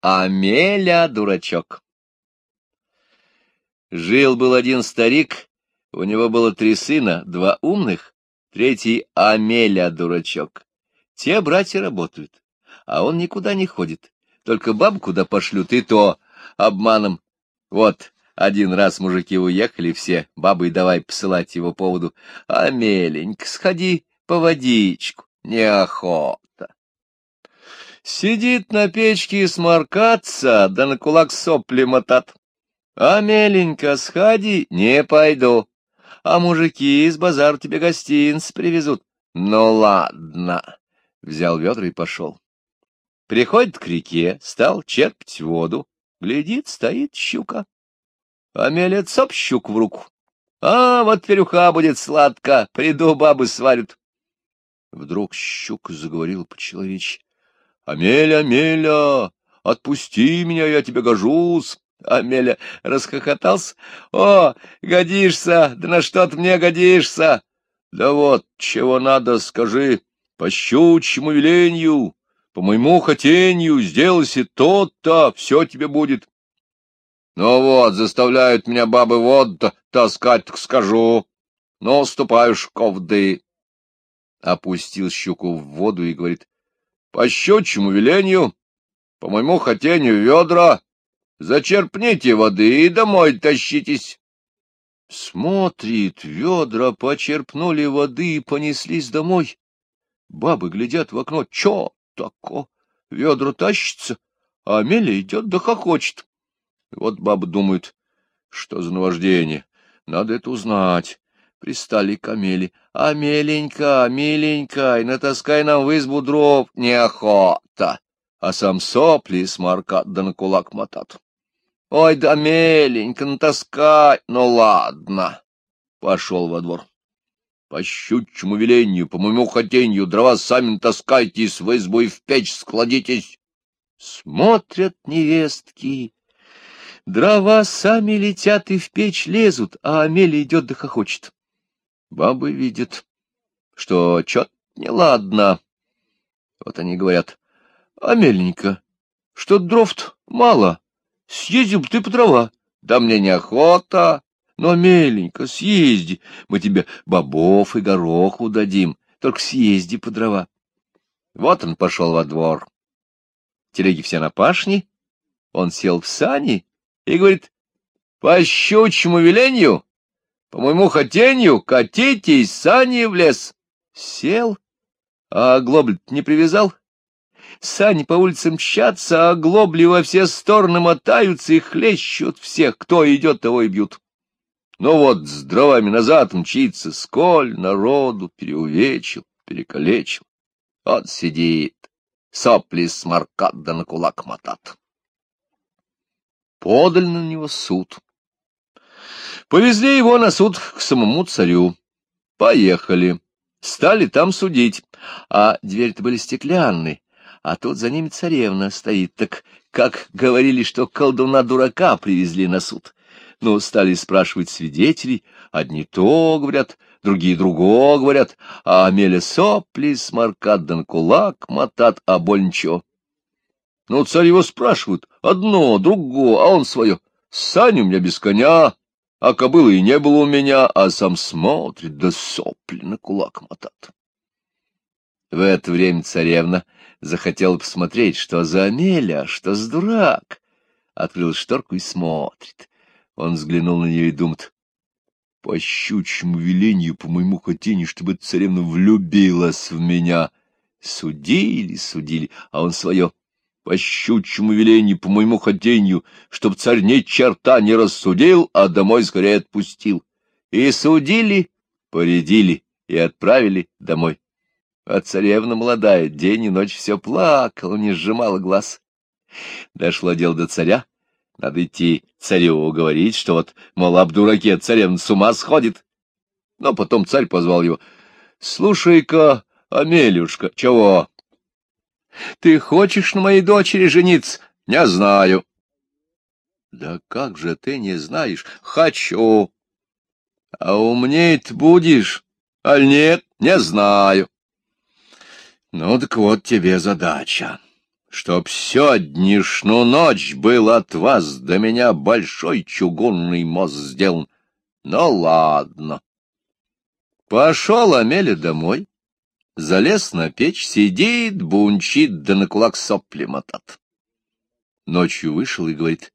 Амеля, дурачок. Жил-был один старик, у него было три сына, два умных, третий Амеля, дурачок. Те братья работают, а он никуда не ходит, только бабу куда пошлют, и то обманом. Вот, один раз мужики уехали все, бабы давай посылать его поводу. Амеленька, сходи по водичку, неохота. Сидит на печке сморкаться, да на кулак сопли мотат. А, меленько, сходи, не пойду. А мужики из базар тебе гостинц привезут. Ну, ладно. Взял ведра и пошел. Приходит к реке, стал черпать воду. Глядит, стоит щука. Амеля цоп щук в руку. А, вот перюха будет сладко, приду, бабы сварят. Вдруг щука заговорил по-человечьи. Амеля, Амеля, отпусти меня, я тебе гожусь. Амеля расхохотался. О, годишься, да на что ты мне годишься? Да вот, чего надо, скажи, по щучьему велению, по моему хотению, сделайся то-то, все тебе будет. Ну вот, заставляют меня бабы вот таскать, так скажу. Ну, ступай уж, ковды. Опустил щуку в воду и говорит, по щучьему велению, по моему хотению ведра, зачерпните воды и домой тащитесь. Смотрит, ведра почерпнули воды и понеслись домой. Бабы глядят в окно, чё тако? Ведра тащится, а Амелия идет да хохочет. Вот бабы думают, что за наваждение, надо это узнать пристали к Амеле. «Амеленька, миленька, и натаскай нам в избу дров неохота!» А сам сопли сморкат да на кулак мотат. «Ой, да меленька, натаскай, ну ладно!» Пошел во двор. По щучьему велению, по моему хотению, дрова сами таскайтесь в избу и в печь складитесь. Смотрят невестки. Дрова сами летят и в печь лезут, а Амелия идет да хохочет. Бабы видят, что чё-то неладно. Вот они говорят, а что дров мало, съездил бы ты по дрова. Да мне неохота, но, меленько, съезди, мы тебе бобов и гороху дадим, только съезди по дрова. Вот он пошел во двор. Телеги все на пашне, он сел в сани и говорит, по щучьему велению по моему хотению катитесь сани в лес. Сел, а глобль не привязал. Сани по улицам мчатся, а глобли во все стороны мотаются и хлещут всех, кто идет, того и бьют. Ну вот, с дровами назад мчится, сколь народу переувечил, перекалечил. Он сидит, сопли сморкат да на кулак мотат. Подаль на него суд. Повезли его на суд к самому царю. Поехали. Стали там судить. А двери-то были стеклянные, а тут за ними царевна стоит. Так как говорили, что колдуна-дурака привезли на суд. Ну, стали спрашивать свидетелей. Одни то говорят, другие другого говорят, а Амеля сопли сморкат дан кулак мотат, а боль ничего. Ну, царь его спрашивают, одно, другое, а он свое. Сань у меня без коня, а кобылы и не было у меня, а сам смотрит, да сопли на кулак мотат. В это время царевна захотела посмотреть, что за Амеля, что за дурак. Открыл шторку и смотрит. Он взглянул на нее и думает, по щучьему велению, по моему хотению, чтобы царевна влюбилась в меня. Судили, судили, а он свое по щучьему велению, по моему хотению, чтоб царь ни черта не рассудил, а домой скорее отпустил. И судили, поредили и отправили домой. А царевна молодая день и ночь все плакала, не сжимала глаз. Дошло дело до царя. Надо идти царю уговорить, что вот, мол, об дураке царевна с ума сходит. Но потом царь позвал его. — Слушай-ка, Амелюшка, чего? Ты хочешь на моей дочери жениться? Не знаю. Да как же ты не знаешь? Хочу. А умнеть будешь? Аль нет? Не знаю. Ну так вот тебе задача. чтоб сегодняшнюю ночь был от вас до меня большой чугунный мост сделан. Ну, ладно. Пошел Амеля домой, залез на печь, сидит, бунчит, да на кулак сопли мотат. Ночью вышел и говорит,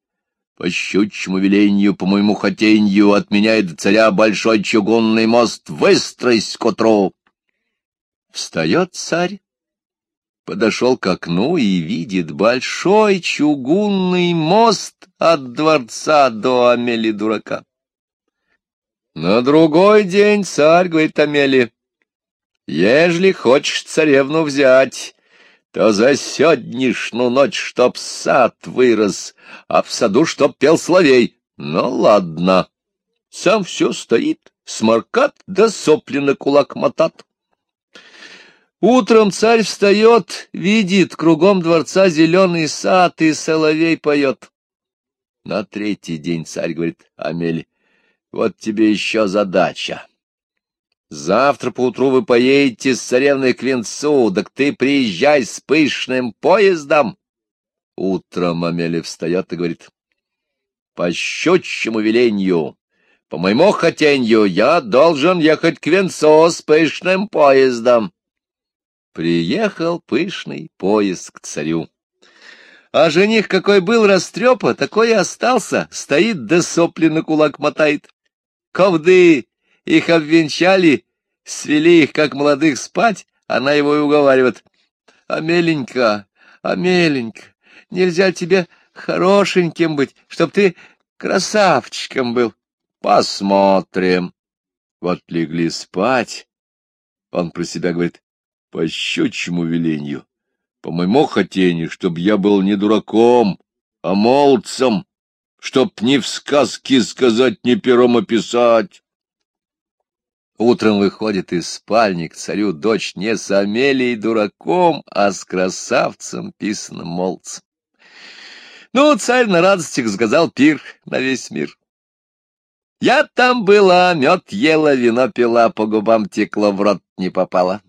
по щучьему велению, по моему хотенью, отменяет царя большой чугунный мост, выстройсь к утру. Встает царь, подошел к окну и видит большой чугунный мост от дворца до Амели дурака. На другой день царь говорит Амели, «Ежели хочешь царевну взять, то за сегодняшнюю ночь, чтоб сад вырос, а в саду чтоб пел соловей. Ну, ладно, сам все стоит, сморкат да сопли на кулак мотат». Утром царь встает, видит кругом дворца зеленый сад, и соловей поет. На третий день царь говорит Амели, вот тебе еще задача. Завтра поутру вы поедете с царевной к венцу, так ты приезжай с пышным поездом. Утром Амели встает и говорит, по щучьему веленью, по моему хотенью, я должен ехать к венцу с пышным поездом. Приехал пышный поезд к царю. А жених какой был растрепа, такой и остался, стоит да сопли на кулак мотает. Ковды их обвенчали, свели их, как молодых, спать, она его и уговаривает. Амеленька, Амеленька, нельзя тебе хорошеньким быть, чтоб ты красавчиком был. Посмотрим. Вот легли спать. Он про себя говорит, по щучьему велению, по моему хотению, чтоб я был не дураком, а молодцем, чтоб ни в сказке сказать, ни пером описать. Утром выходит из спальни царю дочь не с Амелией дураком, а с красавцем, писанным молодцем. Ну, царь на радостях сказал пир на весь мир. Я там была, мед ела, вино пила, по губам текло, в рот не попала.